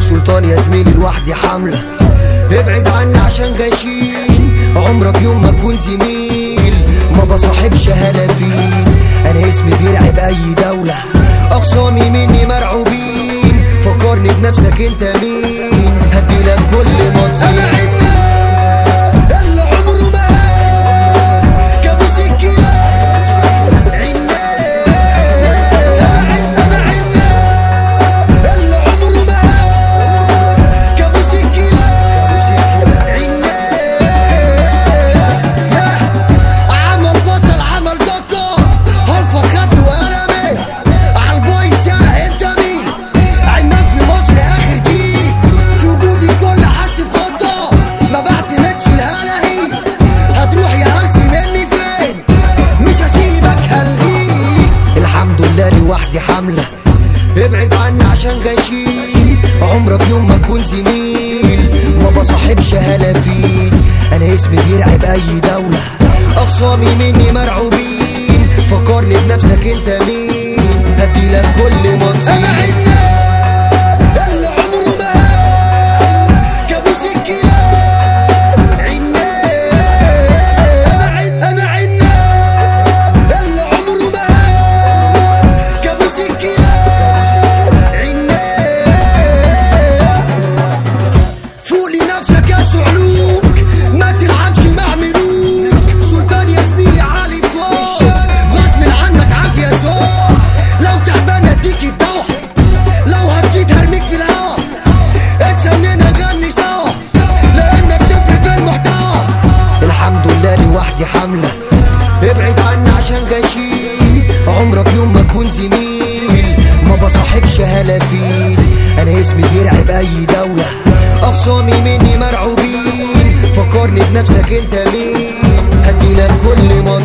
سلطان يا زميلي لوحدي حملة ابعد عني عشان غشيم. عمرك يوم ما تكون زميل. ما بصاحبش هلافين أنا اسمي بيرعب أي دولة. أخصامي مني مرعوبين. فكرني بنفسك انت مين؟ هديلك كل منصب لوحدي حملة. ابعد عني عشان غشيم عمرك يوم ما تكون زميل. ما بصاحبش هلافين أنا اسمي بيرعب أي دولة. أخصامي مني مرعوبين. فكرني بنفسك أنت مين. هديلك كل منصب أنا عناب في الهوا. اتسنينا نغني سوا. لأنك صفر في المحتوى الحمد لله لوحدي حملة. ابعد عني عشان غشيم. عمرك يوم ما تكون زميل. ما بصاحبش هلافين أنا اسمي بيرعب أي دولة. أخصامي مني مرعوبين. فكرني بنفسك أنت مين. هديلك كل أنا